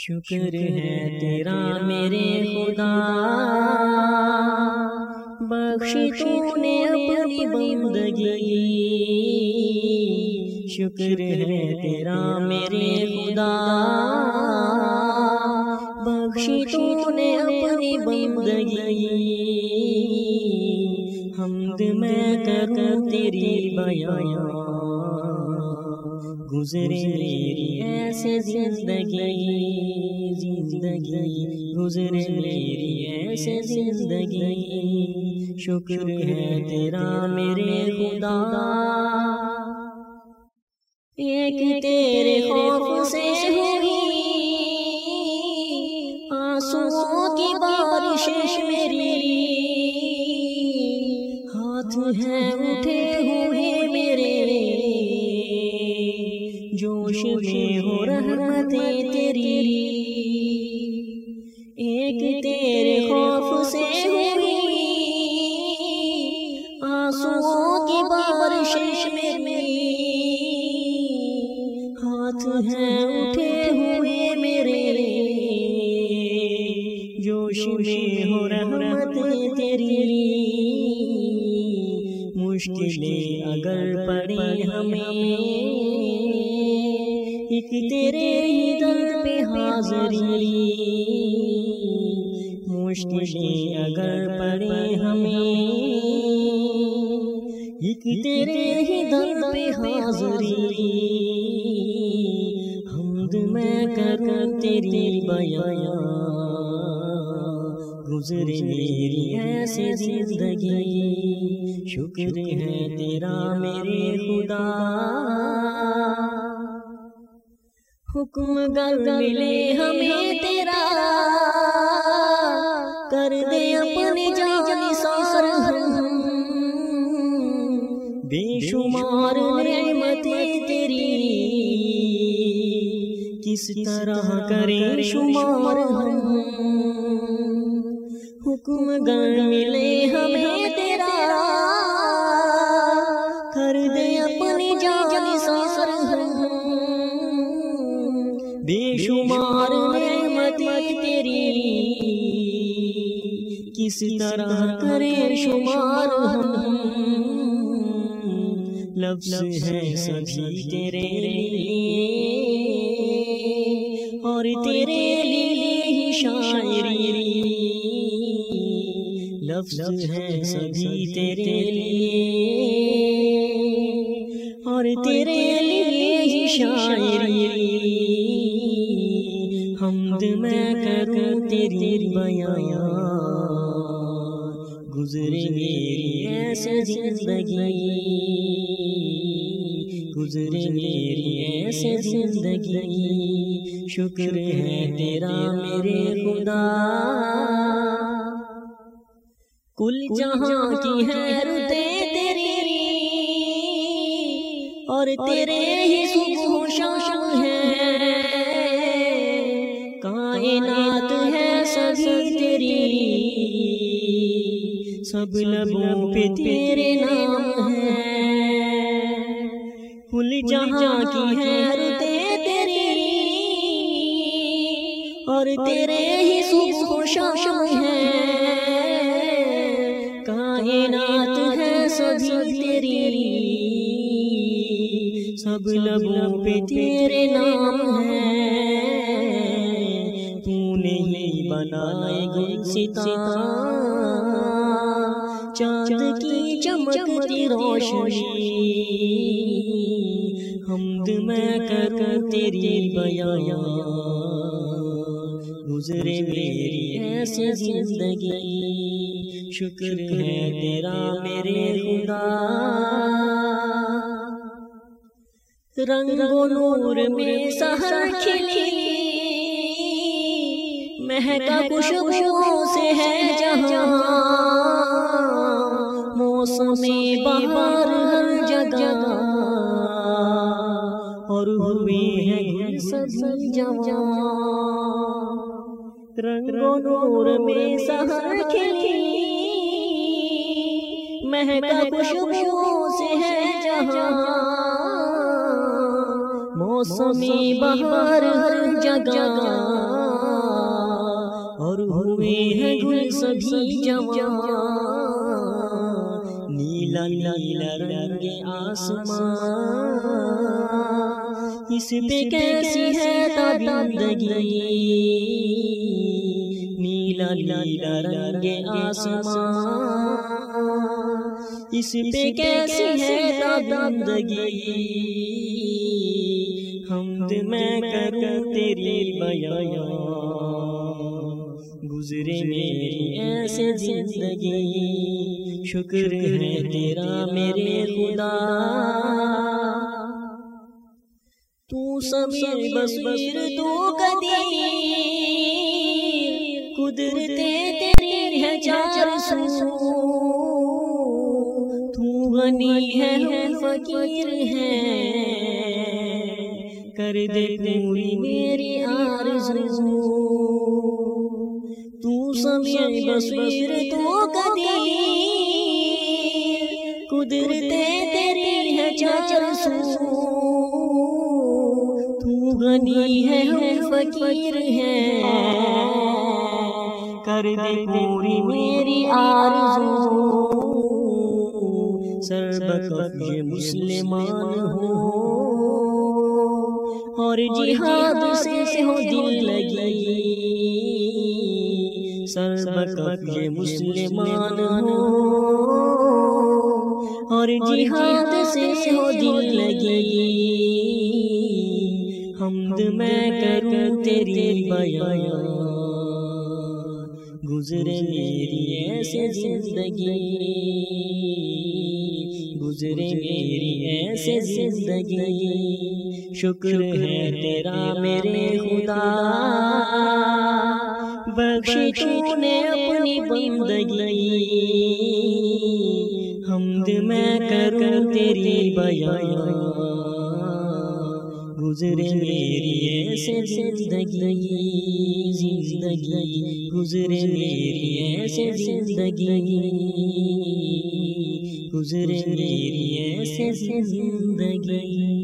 شکر ہے تیرا میرے خدا، بخشی تو نے اپنی بندگی، شکر ہے تیرا میرے خدا بخشی تو نے اپنی بندگی حمد میں کروں تیری بیان۔ گزرے میری ایسے زندگی زندگی گزرے میری ایسے زندگی۔ شکر ہے تیرا میرے خدا۔ ایک تیرے خوف سے ہوئی، آنسوؤں کی بارش میری۔ ہاتھ ہے اٹھے جوش میں ہو رحمتیں تیری۔ ایک تیرے خوف سے ہوئی۔ آنسوؤں کی بارش میری۔ ہاتھ ہیں اٹھے ہوئے میرے۔ جوش میں ہو رحمت تیری۔ مشکلیں اگر پڑی ہمیں۔ ایک تیرے ہی پہ حاضری۔ مشکلیں اگر پڑے ہمیں، ایک تیرے ہی در پہ حاضری۔ حمد میں کر تیری بیان۔ گزرے میری ایسے زندگی۔ شکر ہے تیرا میرے خدا۔ حکم گر ملے ہمیں تیرا کر دے اپنی جان سار بے شمار نعمتیں تیری کس طرح کرے شمار حکم گر ملے ہمیں کس طرح کرے شمار ہم؟ لفظ ہے سبھی تیرے لیے اور تیرے لیے ہی شاعری لفظ ہے سبھی تیرے لیے۔ اور تیرے تیری بیان گزرے میری ایسے زندگی، گزرے میری ایسے زندگی، شکر ہے تیرا میرے خدا۔ کل جہاں کی ہے رتے تیری اور تیرے ہی صبح و ہے۔ کائنات سبھی تیری سب لبوں پہ تیرے نام ہے کل جہاں کی ہے تیری اور تیرے ہی و شام ہے کائنات ہے سبھی تیری سب لبوں پہ تیرے نام ہے بنائے گل چاند کی چمکتی روشنی حمد میں کر تیری بیان گزرے میری ایسی زندگی شکر ہے تیرا میرے خدا رنگ و نور میں سہر کھلی مہکا خوشبو سے ہے جہاں موسم بہار ہر جگہ اور ہوئے ہیں سب جوان رنگ و نور میں سہر کھلی مہکا خوشبو سے ہے جہاں موسمی بہار ہر جگہ اور ہوئے ہیں گل سبھی جوان۔ نیلا نیلا رنگ آسمان۔ اس پہ کیسی ہے تابندگی؟ نیلا نیلا رنگ آسمان۔ اس پہ کیسی ہے تابندگی؟ حمد میں کروں تیری بیان۔ گزرے میری ایسے زندگی شکر ہے تیرا میرے خدا تو سمیر بصیر تو قدیر قدرتے تیری ہے چار سو تو غنی ہے فقیر ہے کر دے پوری میری آرزو سمیر بصیر تو قدیر قدرتے تیری ہے چار سو۔ تو غنی ہے ہم فقیر ہے کر دے پوری میری آرزو۔ سربت یہ مسلمان ہو۔ اور جہاد سے ہو دل لگی۔ سربکف یہ مسلمان ہو۔ اور جہاد سے ہو دل لگی حمد میں کروں تیری بیان۔ گزرے میری ایسے زندگی۔ گزرے میری ایسے زندگی۔ شکر ہے تیرا میرے خدا۔ بخشی تو نے اپنی بندگی حمد میں کروں تیری بیان۔ گزرے میری ایسے زندگی زندگی گزرے میری ایسے زندگی گزرے میری ایسے زندگی۔